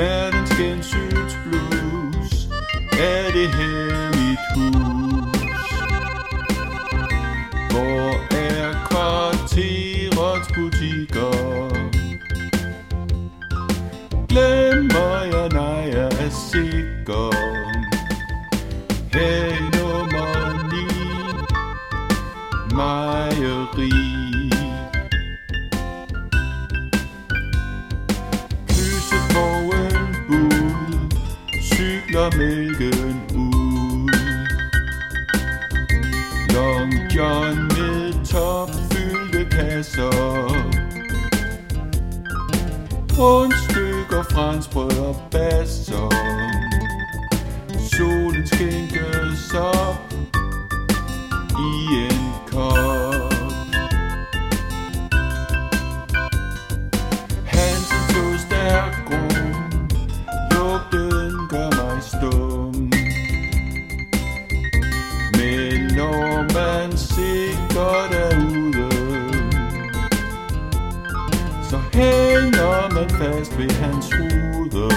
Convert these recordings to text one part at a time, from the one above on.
Smertens gensyns blues Er det her mit hus? Hvor er kvarterets butikker? Glemmer jeg, nej, jeg er sikker? Her i nummer 9 Mejeri Cykler mælken ud. Long John med topfyldte kasser. Rundstykker, franskbrød og basser. Solen skænker Så hænger man fast ved hans hoved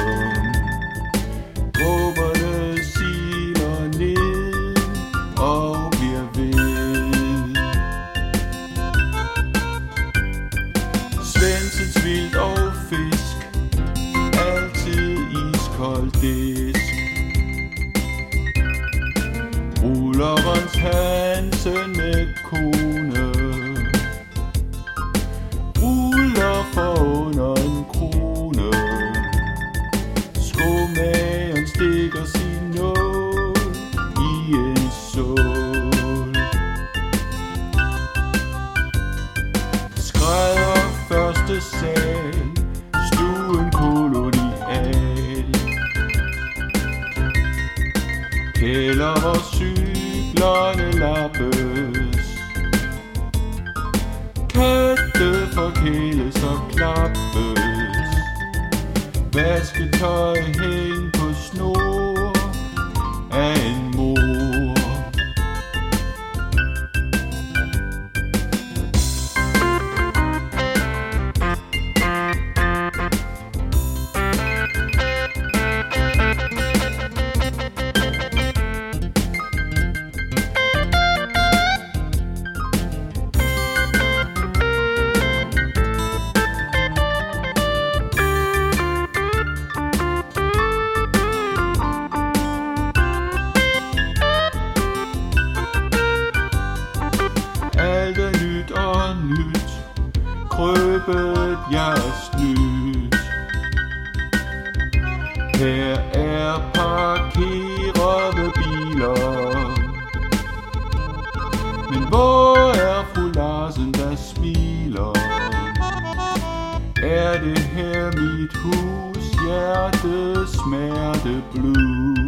Råberne siler ned og bliver ved. Svensens vildt og fisk. Altid iskold disk. Rullerens Hansen med kone. Sal Stuen kolonial. Kælder hvor cyklerne lappes. Katte forkæles og klappes. Vasketøj hæng røbet jeg snydt Her er parkerede biler Men hvor er fru Larsen, der smiler? Er det her mit hus, hjertes smerte blues?